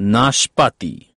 नाशपाती।